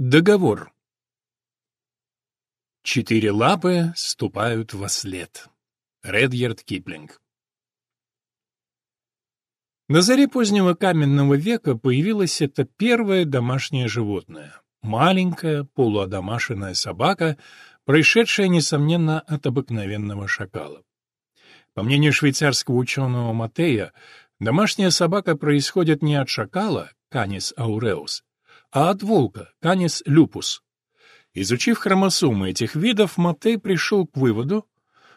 Договор. Четыре лапы ступают во след. Редьярд Киплинг. На заре позднего каменного века появилось это первое домашнее животное. Маленькая, полуодомашенная собака, происшедшая, несомненно, от обыкновенного шакала. По мнению швейцарского ученого Матея, домашняя собака происходит не от шакала, Canis aureus, а от волка, Canis lupus. Изучив хромосомы этих видов, Матей пришел к выводу,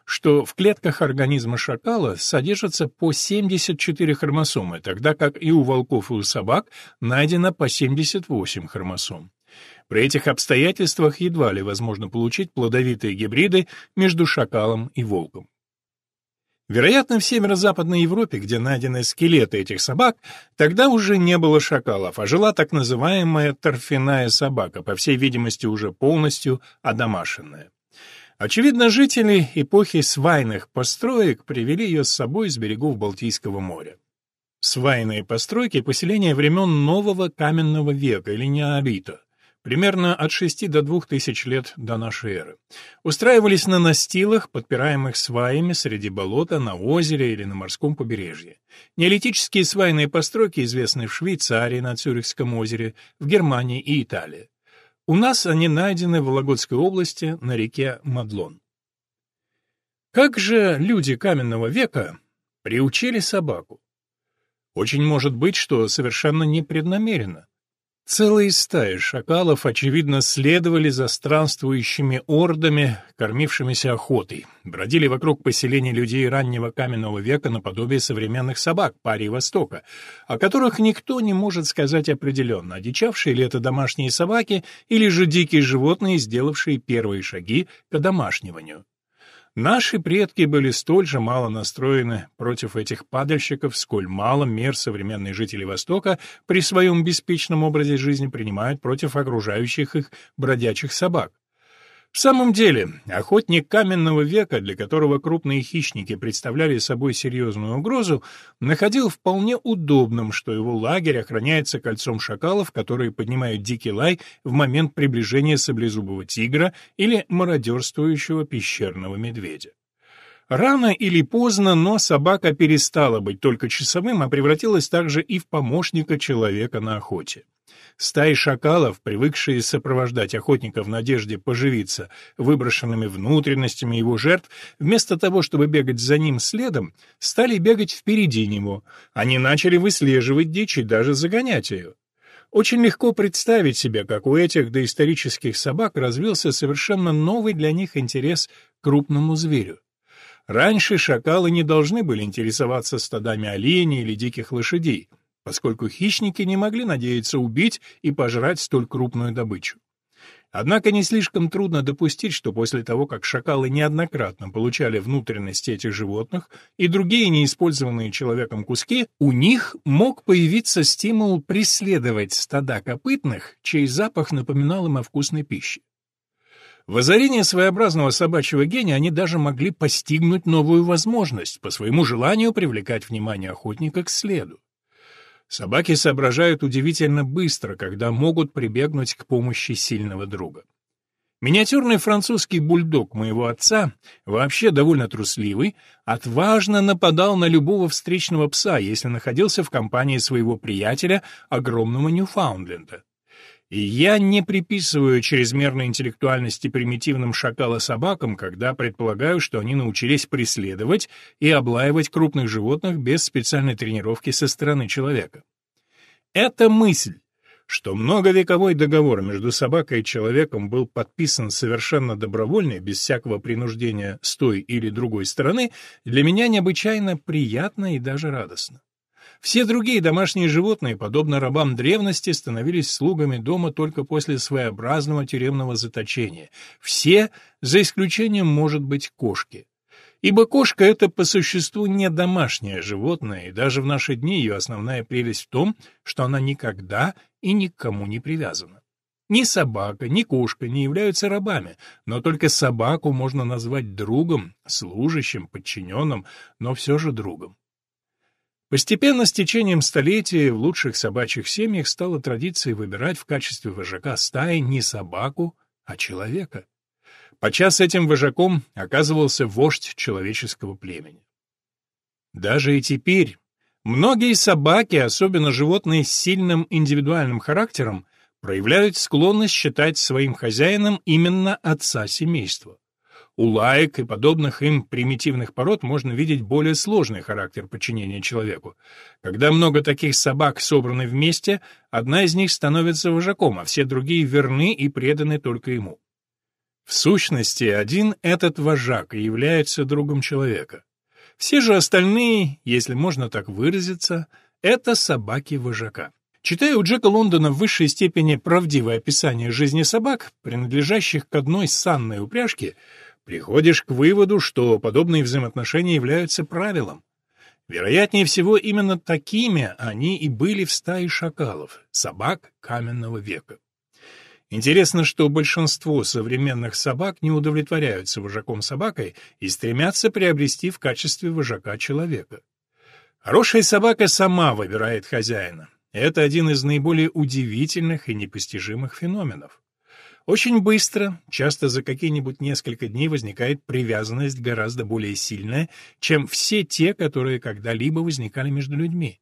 что в клетках организма шакала содержится по 74 хромосомы, тогда как и у волков и у собак найдено по 78 хромосом. При этих обстоятельствах едва ли возможно получить плодовитые гибриды между шакалом и волком. Вероятно, в северо-западной Европе, где найдены скелеты этих собак, тогда уже не было шакалов, а жила так называемая торфяная собака, по всей видимости, уже полностью одомашенная. Очевидно, жители эпохи свайных построек привели ее с собой с берегов Балтийского моря. Свайные постройки – поселения времен нового каменного века или неолита примерно от 6 до 2000 лет до нашей эры. Устраивались на настилах, подпираемых сваями среди болота, на озере или на морском побережье. Неолитические свайные постройки известны в Швейцарии на Цюрихском озере, в Германии и Италии. У нас они найдены в Вологодской области на реке Мадлон. Как же люди каменного века приучили собаку? Очень может быть, что совершенно непреднамеренно. Целые стаи шакалов, очевидно, следовали за странствующими ордами, кормившимися охотой, бродили вокруг поселений людей раннего каменного века наподобие современных собак пари Востока, о которых никто не может сказать определенно, одичавшие ли это домашние собаки или же дикие животные, сделавшие первые шаги к одомашниванию. Наши предки были столь же мало настроены против этих падальщиков, сколь мало мер современные жители Востока при своем беспечном образе жизни принимают против окружающих их бродячих собак. В самом деле, охотник каменного века, для которого крупные хищники представляли собой серьезную угрозу, находил вполне удобным, что его лагерь охраняется кольцом шакалов, которые поднимают дикий лай в момент приближения саблезубого тигра или мародерствующего пещерного медведя. Рано или поздно, но собака перестала быть только часовым, а превратилась также и в помощника человека на охоте. Стаи шакалов, привыкшие сопровождать охотника в надежде поживиться выброшенными внутренностями его жертв, вместо того, чтобы бегать за ним следом, стали бегать впереди него. Они начали выслеживать дичь и даже загонять ее. Очень легко представить себе, как у этих доисторических собак развился совершенно новый для них интерес к крупному зверю. Раньше шакалы не должны были интересоваться стадами оленей или диких лошадей — поскольку хищники не могли надеяться убить и пожрать столь крупную добычу. Однако не слишком трудно допустить, что после того, как шакалы неоднократно получали внутренности этих животных и другие неиспользованные человеком куски, у них мог появиться стимул преследовать стада копытных, чей запах напоминал им о вкусной пище. В озарении своеобразного собачьего гения они даже могли постигнуть новую возможность, по своему желанию привлекать внимание охотника к следу. Собаки соображают удивительно быстро, когда могут прибегнуть к помощи сильного друга. Миниатюрный французский бульдог моего отца, вообще довольно трусливый, отважно нападал на любого встречного пса, если находился в компании своего приятеля, огромного Ньюфаундленда. И я не приписываю чрезмерной интеллектуальности примитивным шакала-собакам, когда предполагаю, что они научились преследовать и облаивать крупных животных без специальной тренировки со стороны человека. Эта мысль, что многовековой договор между собакой и человеком был подписан совершенно добровольно, без всякого принуждения с той или другой стороны, для меня необычайно приятно и даже радостно. Все другие домашние животные, подобно рабам древности, становились слугами дома только после своеобразного тюремного заточения. Все, за исключением, может быть, кошки. Ибо кошка — это по существу не домашнее животное, и даже в наши дни ее основная прелесть в том, что она никогда и никому не привязана. Ни собака, ни кошка не являются рабами, но только собаку можно назвать другом, служащим, подчиненным, но все же другом. Постепенно, с течением столетий, в лучших собачьих семьях стала традицией выбирать в качестве вожака стаи не собаку, а человека. Подчас этим вожаком оказывался вождь человеческого племени. Даже и теперь многие собаки, особенно животные с сильным индивидуальным характером, проявляют склонность считать своим хозяином именно отца семейства. У лаек и подобных им примитивных пород можно видеть более сложный характер подчинения человеку. Когда много таких собак собраны вместе, одна из них становится вожаком, а все другие верны и преданы только ему. В сущности, один этот вожак и является другом человека. Все же остальные, если можно так выразиться, это собаки вожака. Читая у Джека Лондона в высшей степени правдивое описание жизни собак, принадлежащих к одной санной упряжке, приходишь к выводу, что подобные взаимоотношения являются правилом. Вероятнее всего, именно такими они и были в стае шакалов, собак каменного века. Интересно, что большинство современных собак не удовлетворяются вожаком собакой и стремятся приобрести в качестве вожака человека. Хорошая собака сама выбирает хозяина. Это один из наиболее удивительных и непостижимых феноменов. Очень быстро, часто за какие-нибудь несколько дней, возникает привязанность гораздо более сильная, чем все те, которые когда-либо возникали между людьми.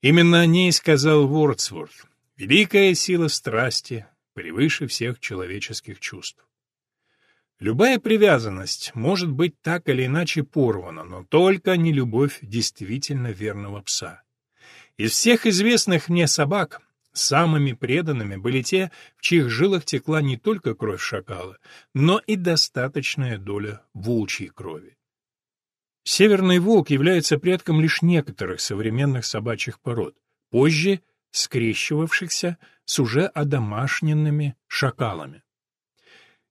Именно о ней сказал Вордсворт. «Великая сила страсти превыше всех человеческих чувств». Любая привязанность может быть так или иначе порвана, но только не любовь действительно верного пса. Из всех известных мне собак Самыми преданными были те, в чьих жилах текла не только кровь шакала, но и достаточная доля волчьей крови. Северный волк является предком лишь некоторых современных собачьих пород, позже скрещивавшихся с уже одомашненными шакалами.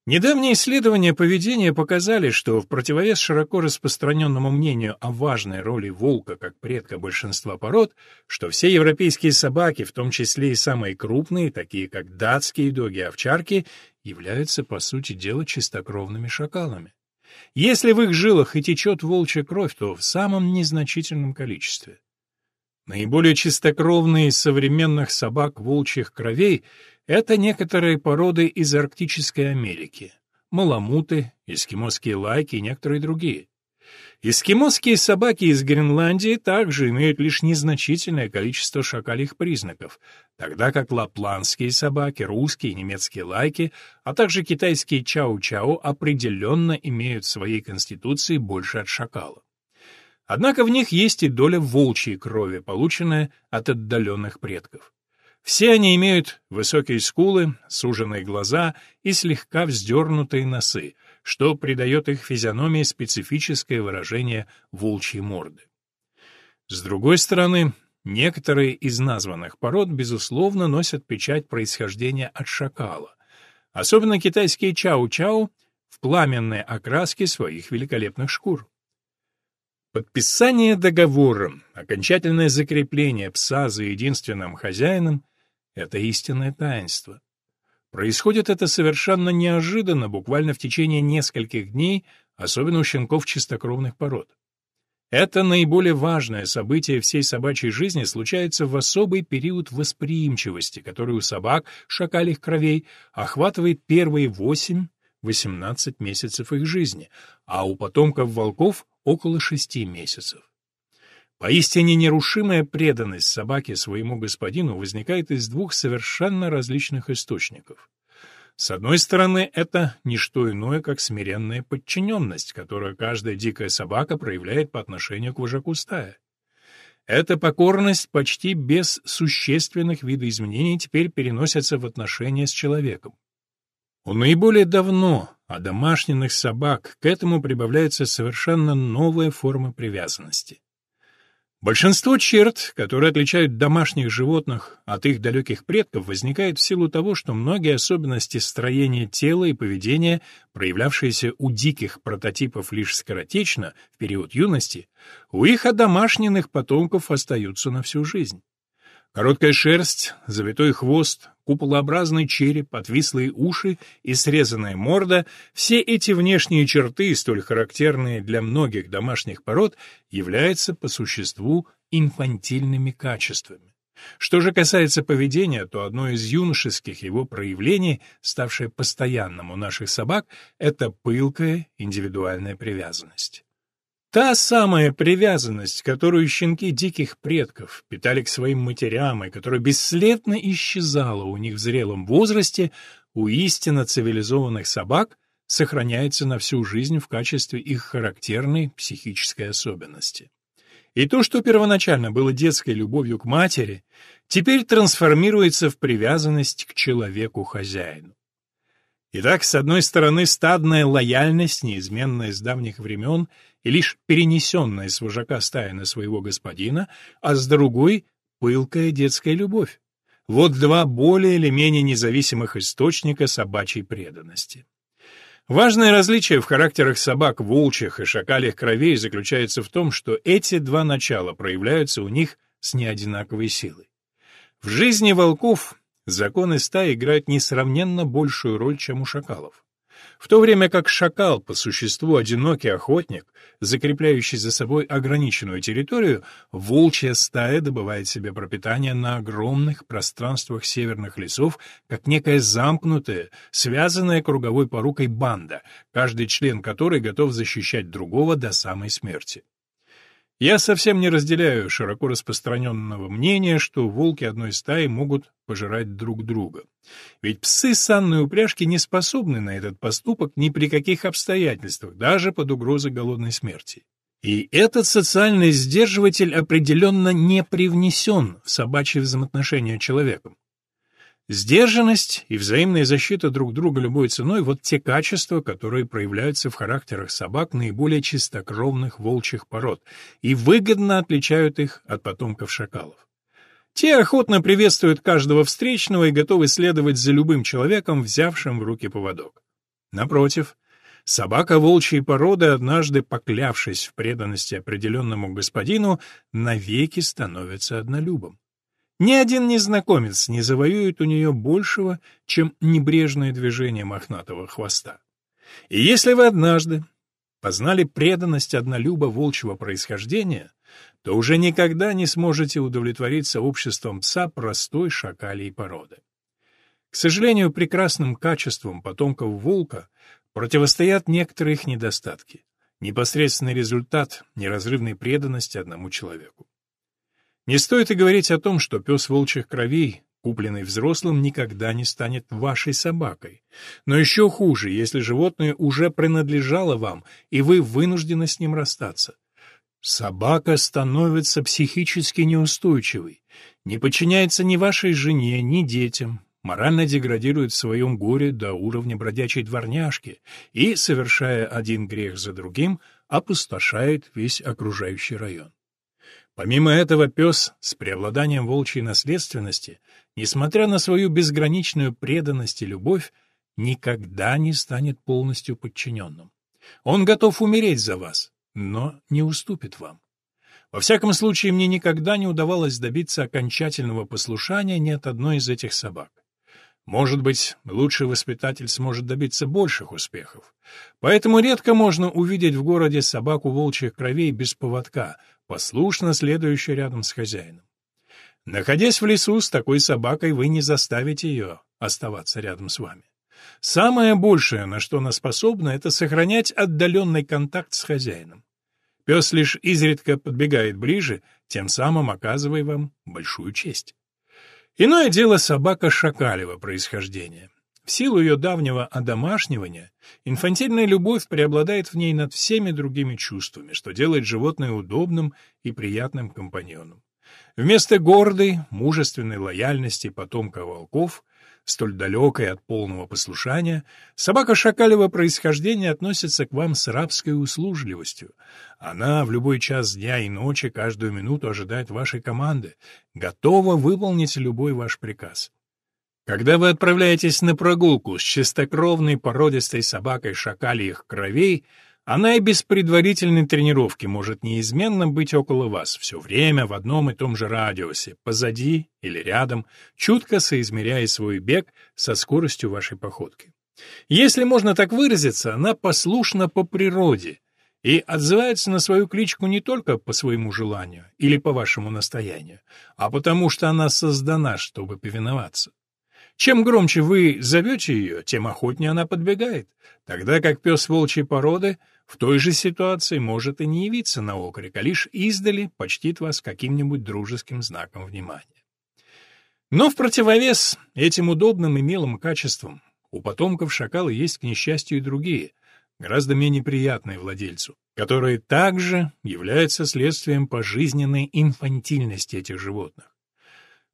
Недавние исследования поведения показали, что в противовес широко распространенному мнению о важной роли волка как предка большинства пород, что все европейские собаки, в том числе и самые крупные, такие как датские доги и овчарки, являются, по сути дела, чистокровными шакалами. Если в их жилах и течет волчья кровь, то в самом незначительном количестве. Наиболее чистокровные из современных собак волчьих кровей — это некоторые породы из Арктической Америки. Маламуты, эскимосские лайки и некоторые другие. Эскимосские собаки из Гренландии также имеют лишь незначительное количество шакалих признаков, тогда как лапландские собаки, русские и немецкие лайки, а также китайские чау-чау определенно имеют в своей конституции больше от шакала. Однако в них есть и доля волчьей крови, полученная от отдаленных предков. Все они имеют высокие скулы, суженные глаза и слегка вздернутые носы, что придает их физиономии специфическое выражение волчьей морды. С другой стороны, некоторые из названных пород, безусловно, носят печать происхождения от шакала, особенно китайские чау-чау в пламенной окраске своих великолепных шкур. Подписание договора, окончательное закрепление пса за единственным хозяином это истинное таинство. Происходит это совершенно неожиданно, буквально в течение нескольких дней, особенно у щенков чистокровных пород. Это наиболее важное событие всей собачьей жизни случается в особый период восприимчивости, который у собак, шакалих кровей, охватывает первые 8-18 месяцев их жизни, а у потомков волков — около 6 месяцев. Поистине нерушимая преданность собаки своему господину возникает из двух совершенно различных источников. С одной стороны, это не что иное, как смиренная подчиненность, которую каждая дикая собака проявляет по отношению к вожаку стаи. Эта покорность почти без существенных видоизменений теперь переносится в отношения с человеком. У наиболее давно одомашненных собак к этому прибавляется совершенно новая форма привязанности. Большинство черт, которые отличают домашних животных от их далеких предков, возникает в силу того, что многие особенности строения тела и поведения, проявлявшиеся у диких прототипов лишь скоротечно, в период юности, у их одомашненных потомков остаются на всю жизнь. Короткая шерсть, завитой хвост, куполообразный череп, отвислые уши и срезанная морда — все эти внешние черты, столь характерные для многих домашних пород, являются по существу инфантильными качествами. Что же касается поведения, то одно из юношеских его проявлений, ставшее постоянным у наших собак, это пылкая индивидуальная привязанность. Та самая привязанность, которую щенки диких предков питали к своим матерям и которая бесследно исчезала у них в зрелом возрасте, у истинно цивилизованных собак сохраняется на всю жизнь в качестве их характерной психической особенности. И то, что первоначально было детской любовью к матери, теперь трансформируется в привязанность к человеку-хозяину. Итак, с одной стороны, стадная лояльность, неизменная с давних времен и лишь перенесенная с вожака стаи на своего господина, а с другой — пылкая детская любовь. Вот два более или менее независимых источника собачьей преданности. Важное различие в характерах собак волчьих и шакалих кровей заключается в том, что эти два начала проявляются у них с неодинаковой силой. В жизни волков законы стаи играют несравненно большую роль, чем у шакалов. В то время как шакал, по существу одинокий охотник, закрепляющий за собой ограниченную территорию, волчья стая добывает себе пропитание на огромных пространствах северных лесов, как некая замкнутая, связанная круговой порукой банда, каждый член которой готов защищать другого до самой смерти. Я совсем не разделяю широко распространенного мнения, что волки одной стаи могут пожирать друг друга. Ведь псы санной упряжки не способны на этот поступок ни при каких обстоятельствах, даже под угрозой голодной смерти. И этот социальный сдерживатель определенно не привнесен в собачье взаимоотношения человеком. Сдержанность и взаимная защита друг друга любой ценой — вот те качества, которые проявляются в характерах собак наиболее чистокровных волчьих пород и выгодно отличают их от потомков шакалов. Те охотно приветствуют каждого встречного и готовы следовать за любым человеком, взявшим в руки поводок. Напротив, собака волчьей породы, однажды поклявшись в преданности определенному господину, навеки становится однолюбом. Ни один незнакомец не завоюет у нее большего, чем небрежное движение мохнатого хвоста. И если вы однажды познали преданность однолюба волчьего происхождения, то уже никогда не сможете удовлетвориться обществом пса простой шакалей породы. К сожалению, прекрасным качествам потомков волка противостоят некоторые их недостатки, непосредственный результат неразрывной преданности одному человеку. Не стоит и говорить о том, что пес волчьих кровей, купленный взрослым, никогда не станет вашей собакой. Но еще хуже, если животное уже принадлежало вам, и вы вынуждены с ним расстаться. Собака становится психически неустойчивой, не подчиняется ни вашей жене, ни детям, морально деградирует в своем горе до уровня бродячей дворняжки и, совершая один грех за другим, опустошает весь окружающий район. Помимо этого, пес с преобладанием волчьей наследственности, несмотря на свою безграничную преданность и любовь, никогда не станет полностью подчиненным. Он готов умереть за вас, но не уступит вам. Во всяком случае, мне никогда не удавалось добиться окончательного послушания ни от одной из этих собак. Может быть, лучший воспитатель сможет добиться больших успехов. Поэтому редко можно увидеть в городе собаку волчьих кровей без поводка, послушно следующую рядом с хозяином. Находясь в лесу с такой собакой, вы не заставите ее оставаться рядом с вами. Самое большее, на что она способна, это сохранять отдаленный контакт с хозяином. Пес лишь изредка подбегает ближе, тем самым оказывая вам большую честь. Иное дело собака шакалева происхождения. В силу ее давнего одомашнивания, инфантильная любовь преобладает в ней над всеми другими чувствами, что делает животное удобным и приятным компаньоном. Вместо гордой, мужественной лояльности потомка волков столь далекой от полного послушания, собака шакалевого происхождения относится к вам с рабской услужливостью. Она в любой час дня и ночи каждую минуту ожидает вашей команды, готова выполнить любой ваш приказ. Когда вы отправляетесь на прогулку с чистокровной породистой собакой шакальих кровей, Она и без предварительной тренировки может неизменно быть около вас, все время в одном и том же радиусе, позади или рядом, чутко соизмеряя свой бег со скоростью вашей походки. Если можно так выразиться, она послушна по природе и отзывается на свою кличку не только по своему желанию или по вашему настоянию, а потому что она создана, чтобы повиноваться. Чем громче вы зовете ее, тем охотнее она подбегает, тогда как пес волчьей породы в той же ситуации может и не явиться на окрик, а лишь издали почтит вас каким-нибудь дружеским знаком внимания. Но в противовес этим удобным и милым качествам у потомков шакала есть, к несчастью, и другие, гораздо менее приятные владельцу, которые также являются следствием пожизненной инфантильности этих животных.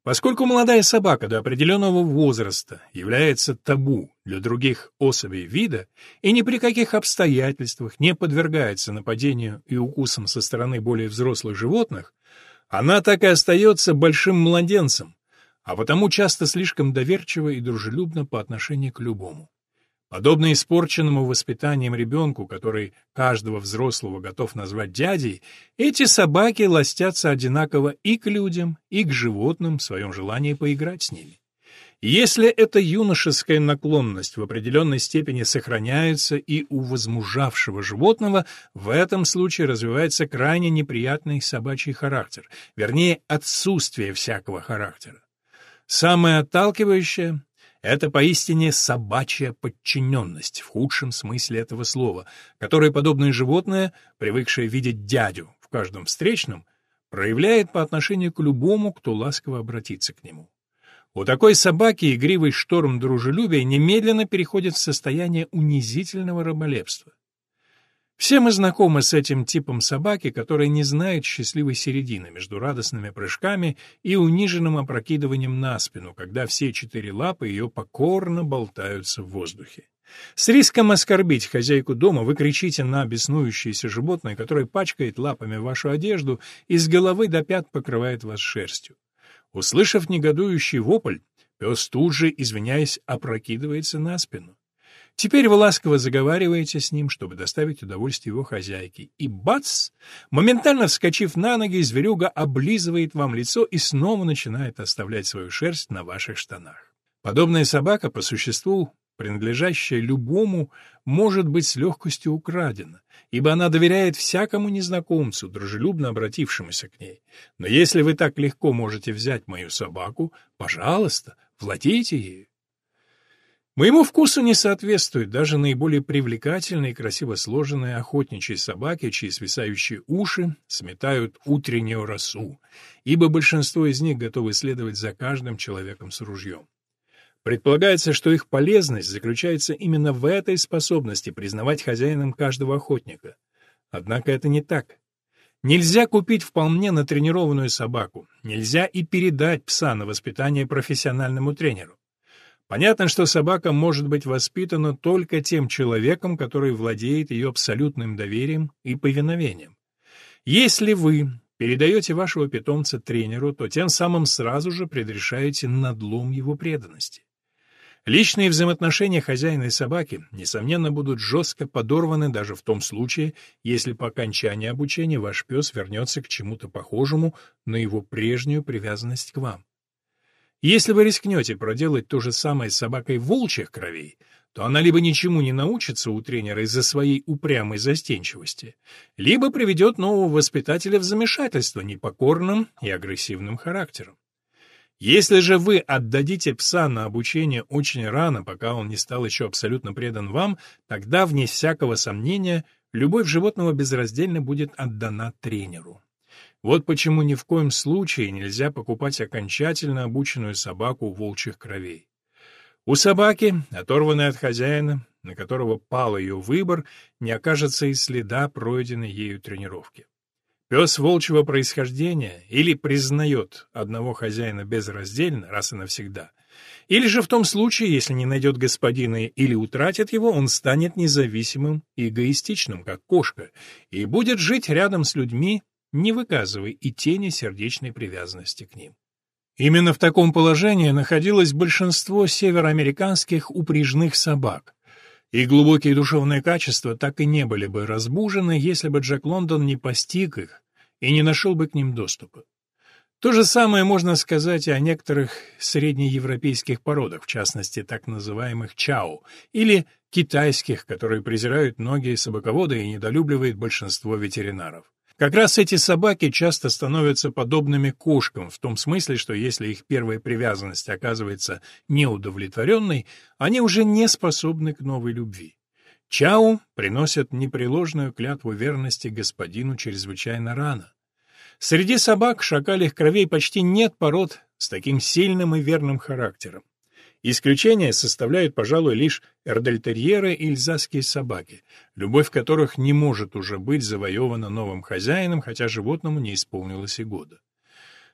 Поскольку молодая собака до определенного возраста является табу для других особей вида и ни при каких обстоятельствах не подвергается нападению и укусам со стороны более взрослых животных, она так и остается большим младенцем, а потому часто слишком доверчива и дружелюбна по отношению к любому. Подобно испорченному воспитанием ребенку, который каждого взрослого готов назвать дядей, эти собаки ластятся одинаково и к людям, и к животным в своем желании поиграть с ними. Если эта юношеская наклонность в определенной степени сохраняется и у возмужавшего животного, в этом случае развивается крайне неприятный собачий характер, вернее, отсутствие всякого характера. Самое отталкивающее это поистине собачья подчиненность в худшем смысле этого слова, которое подобное животное, привыкшее видеть дядю в каждом встречном, проявляет по отношению к любому, кто ласково обратится к нему. У такой собаки игривый шторм дружелюбия немедленно переходит в состояние унизительного раболепства. Все мы знакомы с этим типом собаки, которая не знает счастливой середины между радостными прыжками и униженным опрокидыванием на спину, когда все четыре лапы ее покорно болтаются в воздухе. С риском оскорбить хозяйку дома вы кричите на беснующееся животное, которое пачкает лапами вашу одежду и с головы до пят покрывает вас шерстью. Услышав негодующий вопль, пес тут же, извиняясь, опрокидывается на спину. Теперь вы ласково заговариваете с ним, чтобы доставить удовольствие его хозяйке. И бац! Моментально вскочив на ноги, зверюга облизывает вам лицо и снова начинает оставлять свою шерсть на ваших штанах. Подобная собака, по существу, принадлежащая любому, может быть с легкостью украдена, ибо она доверяет всякому незнакомцу, дружелюбно обратившемуся к ней. Но если вы так легко можете взять мою собаку, пожалуйста, владейте ею. Моему вкусу не соответствуют даже наиболее привлекательные и красиво сложенные охотничьи собаки, чьи свисающие уши сметают утреннюю росу, ибо большинство из них готовы следовать за каждым человеком с ружьем. Предполагается, что их полезность заключается именно в этой способности признавать хозяином каждого охотника. Однако это не так. Нельзя купить вполне натренированную собаку, нельзя и передать пса на воспитание профессиональному тренеру. Понятно, что собака может быть воспитана только тем человеком, который владеет ее абсолютным доверием и повиновением. Если вы передаете вашего питомца тренеру, то тем самым сразу же предрешаете надлом его преданности. Личные взаимоотношения хозяина и собаки, несомненно, будут жестко подорваны даже в том случае, если по окончании обучения ваш пес вернется к чему-то похожему на его прежнюю привязанность к вам. Если вы рискнете проделать то же самое с собакой волчьих кровей, то она либо ничему не научится у тренера из-за своей упрямой застенчивости, либо приведет нового воспитателя в замешательство непокорным и агрессивным характером. Если же вы отдадите пса на обучение очень рано, пока он не стал еще абсолютно предан вам, тогда, вне всякого сомнения, любовь животного безраздельно будет отдана тренеру. Вот почему ни в коем случае нельзя покупать окончательно обученную собаку волчьих кровей. У собаки, оторванной от хозяина, на которого пал ее выбор, не окажется и следа пройденной ею тренировки. Пес волчьего происхождения или признает одного хозяина безраздельно, раз и навсегда, или же в том случае, если не найдет господина или утратит его, он станет независимым и эгоистичным, как кошка, и будет жить рядом с людьми, не выказывая и тени сердечной привязанности к ним. Именно в таком положении находилось большинство североамериканских упряжных собак. И глубокие душевные качества так и не были бы разбужены, если бы Джек Лондон не постиг их и не нашел бы к ним доступа. То же самое можно сказать и о некоторых среднеевропейских породах, в частности, так называемых чао, или китайских, которые презирают многие собаководы и недолюбливает большинство ветеринаров. Как раз эти собаки часто становятся подобными кошкам, в том смысле, что если их первая привязанность оказывается неудовлетворенной, они уже не способны к новой любви. Чау приносят непреложную клятву верности господину чрезвычайно рано. Среди собак шакалих кровей почти нет пород с таким сильным и верным характером. Исключение составляют, пожалуй, лишь эрдельтерьеры и эльзасские собаки, любовь которых не может уже быть завоевана новым хозяином, хотя животному не исполнилось и года.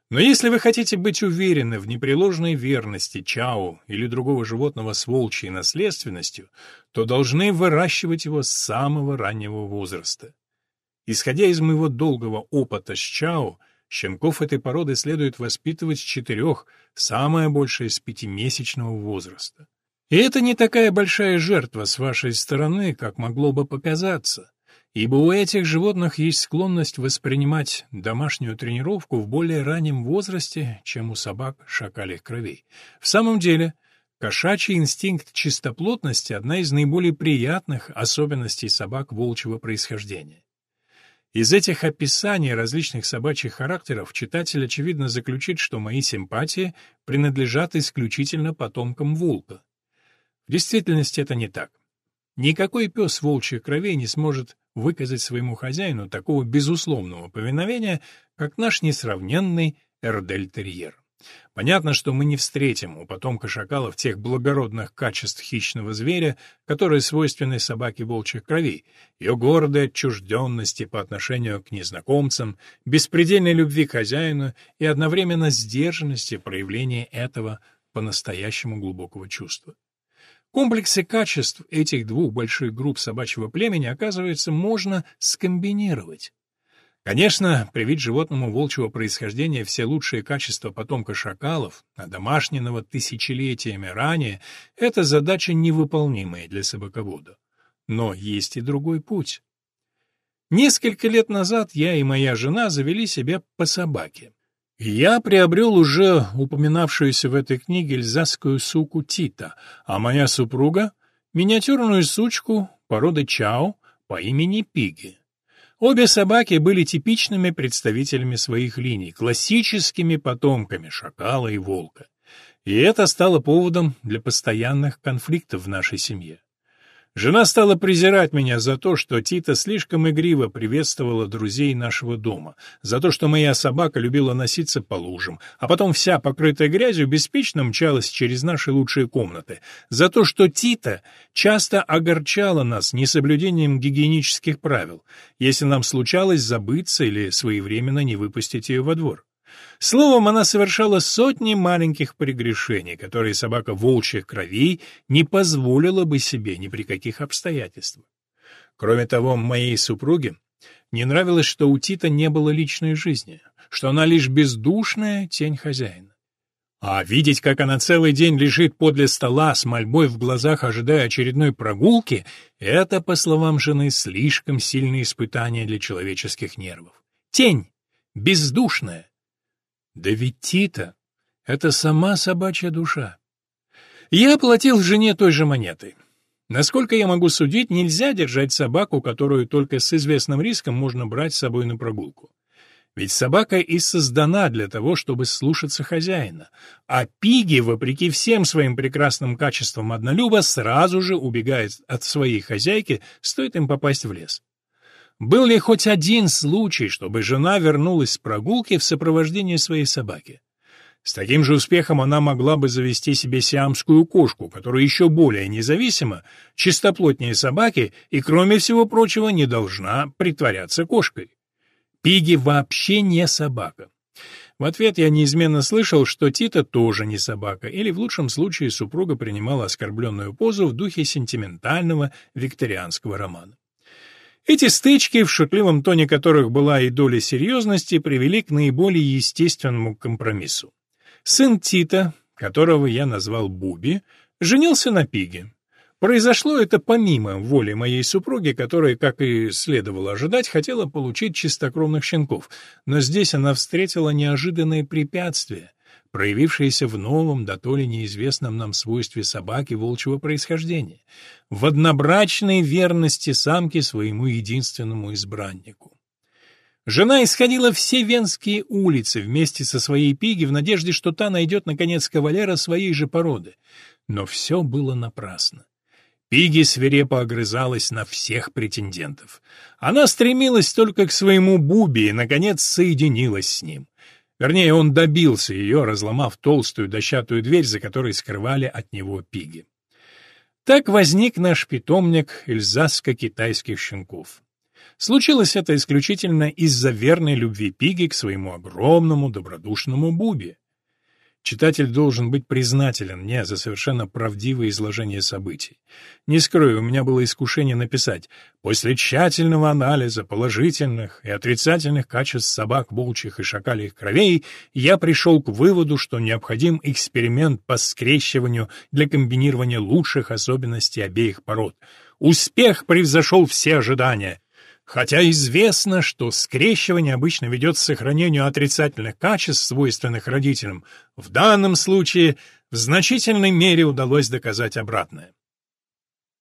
Но если вы хотите быть уверены в непреложной верности чау или другого животного с волчьей наследственностью, то должны выращивать его с самого раннего возраста. Исходя из моего долгого опыта с чау, щенков этой породы следует воспитывать с четырех, самое большее с пятимесячного возраста. И это не такая большая жертва с вашей стороны, как могло бы показаться, ибо у этих животных есть склонность воспринимать домашнюю тренировку в более раннем возрасте, чем у собак шакалих кровей. В самом деле, кошачий инстинкт чистоплотности – одна из наиболее приятных особенностей собак волчьего происхождения. Из этих описаний различных собачьих характеров читатель, очевидно, заключит, что мои симпатии принадлежат исключительно потомкам волка. В действительности это не так. Никакой пес волчьих кровей не сможет выказать своему хозяину такого безусловного повиновения, как наш несравненный Эрдель-терьер. Понятно, что мы не встретим у потомка шакалов тех благородных качеств хищного зверя, которые свойственны собаке волчьих кровей, ее гордой отчужденности по отношению к незнакомцам, беспредельной любви к хозяину и одновременно сдержанности проявления этого по-настоящему глубокого чувства. Комплексы качеств этих двух больших групп собачьего племени, оказывается, можно скомбинировать. Конечно, привить животному волчьего происхождения все лучшие качества потомка шакалов, домашнего тысячелетиями ранее, это задача невыполнимая для собаковода. Но есть и другой путь. Несколько лет назад я и моя жена завели себе по собаке. Я приобрел уже упоминавшуюся в этой книге эльзасскую суку Тита, а моя супруга — миниатюрную сучку породы Чао по имени Пиги. Обе собаки были типичными представителями своих линий, классическими потомками шакала и волка. И это стало поводом для постоянных конфликтов в нашей семье. Жена стала презирать меня за то, что Тита слишком игриво приветствовала друзей нашего дома, за то, что моя собака любила носиться по лужам, а потом вся покрытая грязью беспечно мчалась через наши лучшие комнаты, за то, что Тита часто огорчала нас несоблюдением гигиенических правил, если нам случалось забыться или своевременно не выпустить ее во двор. Словом, она совершала сотни маленьких прегрешений, которые собака волчьих кровей не позволила бы себе ни при каких обстоятельствах. Кроме того, моей супруге не нравилось, что у Тита не было личной жизни, что она лишь бездушная тень хозяина. А видеть, как она целый день лежит подле стола с мольбой в глазах, ожидая очередной прогулки, это, по словам жены, слишком сильное испытание для человеческих нервов. Тень, бездушная, да ведь Тита — это сама собачья душа. Я платил жене той же монетой. Насколько я могу судить, нельзя держать собаку, которую только с известным риском можно брать с собой на прогулку. Ведь собака и создана для того, чтобы слушаться хозяина. А пиги, вопреки всем своим прекрасным качествам однолюба, сразу же убегает от своей хозяйки, стоит им попасть в лес. Был ли хоть один случай, чтобы жена вернулась с прогулки в сопровождении своей собаки? С таким же успехом она могла бы завести себе сиамскую кошку, которая еще более независима, чистоплотнее собаки и, кроме всего прочего, не должна притворяться кошкой. Пиги вообще не собака. В ответ я неизменно слышал, что Тита тоже не собака, или в лучшем случае супруга принимала оскорбленную позу в духе сентиментального викторианского романа. Эти стычки, в шутливом тоне которых была и доля серьезности, привели к наиболее естественному компромиссу. Сын Тита, которого я назвал Буби, женился на Пиге. Произошло это помимо воли моей супруги, которая, как и следовало ожидать, хотела получить чистокровных щенков, но здесь она встретила неожиданные препятствия, проявившиеся в новом, да то ли неизвестном нам свойстве собаки волчьего происхождения, в однобрачной верности самки своему единственному избраннику. Жена исходила все венские улицы вместе со своей пиги в надежде, что та найдет, наконец, кавалера своей же породы. Но все было напрасно. Пиги свирепо огрызалась на всех претендентов. Она стремилась только к своему Буби и, наконец, соединилась с ним. Вернее, он добился ее, разломав толстую дощатую дверь, за которой скрывали от него пиги. Так возник наш питомник эльзасско-китайских щенков. Случилось это исключительно из-за верной любви Пиги к своему огромному добродушному Бубе. Читатель должен быть признателен мне за совершенно правдивое изложение событий. Не скрою, у меня было искушение написать «После тщательного анализа положительных и отрицательных качеств собак, волчьих и шакалих кровей я пришел к выводу, что необходим эксперимент по скрещиванию для комбинирования лучших особенностей обеих пород. Успех превзошел все ожидания». Хотя известно, что скрещивание обычно ведет к сохранению отрицательных качеств, свойственных родителям, в данном случае в значительной мере удалось доказать обратное.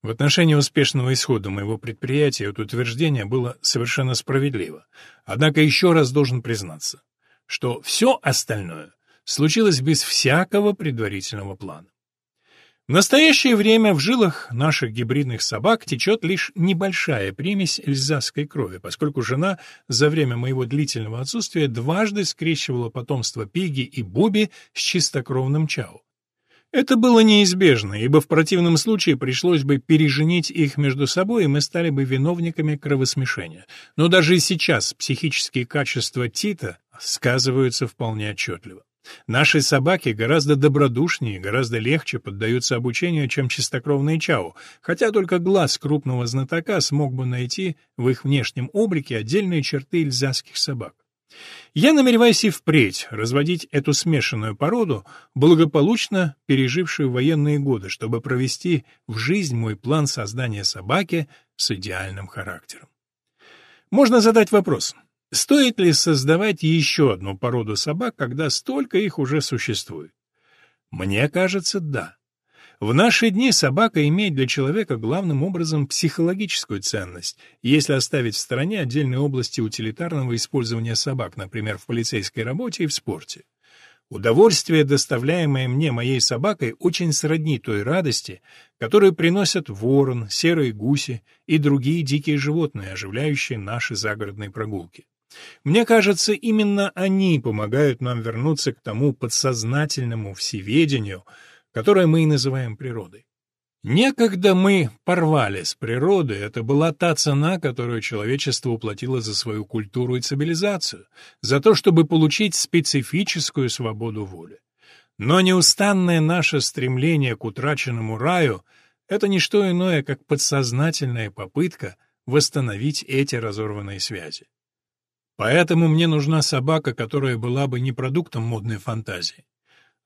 В отношении успешного исхода моего предприятия это утверждение было совершенно справедливо. Однако еще раз должен признаться, что все остальное случилось без всякого предварительного плана. В настоящее время в жилах наших гибридных собак течет лишь небольшая примесь эльзасской крови, поскольку жена за время моего длительного отсутствия дважды скрещивала потомство Пиги и Буби с чистокровным Чау. Это было неизбежно, ибо в противном случае пришлось бы переженить их между собой, и мы стали бы виновниками кровосмешения. Но даже и сейчас психические качества Тита сказываются вполне отчетливо. Наши собаки гораздо добродушнее, гораздо легче поддаются обучению, чем чистокровные чау, хотя только глаз крупного знатока смог бы найти в их внешнем облике отдельные черты эльзасских собак. Я намереваюсь и впредь разводить эту смешанную породу, благополучно пережившую военные годы, чтобы провести в жизнь мой план создания собаки с идеальным характером. Можно задать вопрос, Стоит ли создавать еще одну породу собак, когда столько их уже существует? Мне кажется, да. В наши дни собака имеет для человека главным образом психологическую ценность, если оставить в стороне отдельные области утилитарного использования собак, например, в полицейской работе и в спорте. Удовольствие, доставляемое мне моей собакой, очень сродни той радости, которую приносят ворон, серые гуси и другие дикие животные, оживляющие наши загородные прогулки. Мне кажется, именно они помогают нам вернуться к тому подсознательному всеведению, которое мы и называем природой. Некогда мы порвали с природой, это была та цена, которую человечество уплатило за свою культуру и цивилизацию, за то, чтобы получить специфическую свободу воли. Но неустанное наше стремление к утраченному раю — это не что иное, как подсознательная попытка восстановить эти разорванные связи. Поэтому мне нужна собака, которая была бы не продуктом модной фантазии,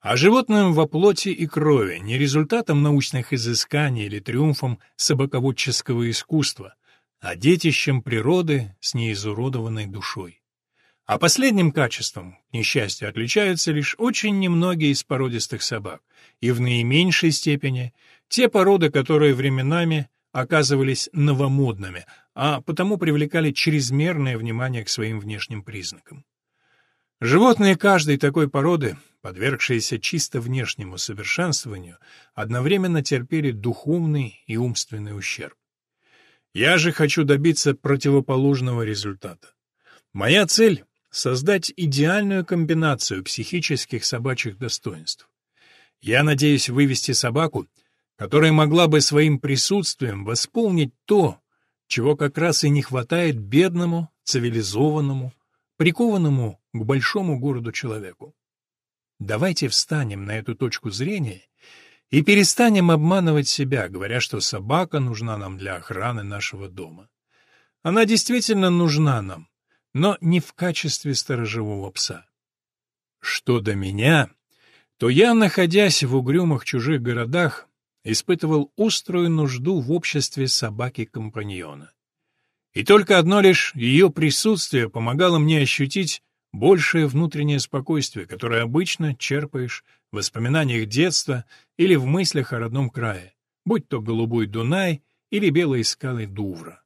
а животным во плоти и крови, не результатом научных изысканий или триумфом собаководческого искусства, а детищем природы с неизуродованной душой. А последним качеством, к несчастью, отличаются лишь очень немногие из породистых собак, и в наименьшей степени те породы, которые временами оказывались новомодными, а потому привлекали чрезмерное внимание к своим внешним признакам. Животные каждой такой породы, подвергшиеся чисто внешнему совершенствованию, одновременно терпели духовный и умственный ущерб. Я же хочу добиться противоположного результата. Моя цель — создать идеальную комбинацию психических собачьих достоинств. Я надеюсь вывести собаку, которая могла бы своим присутствием восполнить то, чего как раз и не хватает бедному, цивилизованному, прикованному к большому городу человеку. Давайте встанем на эту точку зрения и перестанем обманывать себя, говоря, что собака нужна нам для охраны нашего дома. Она действительно нужна нам, но не в качестве сторожевого пса. Что до меня, то я, находясь в угрюмых чужих городах, испытывал острую нужду в обществе собаки-компаньона. И только одно лишь ее присутствие помогало мне ощутить большее внутреннее спокойствие, которое обычно черпаешь в воспоминаниях детства или в мыслях о родном крае, будь то голубой Дунай или белые скалы Дувра.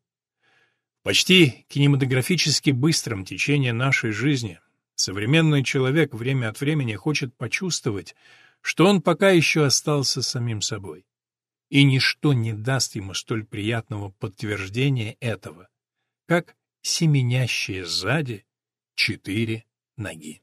Почти кинематографически быстром течении нашей жизни современный человек время от времени хочет почувствовать, что он пока еще остался самим собой. И ничто не даст ему столь приятного подтверждения этого, как семенящие сзади четыре ноги.